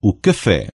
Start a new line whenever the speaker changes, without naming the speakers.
o café.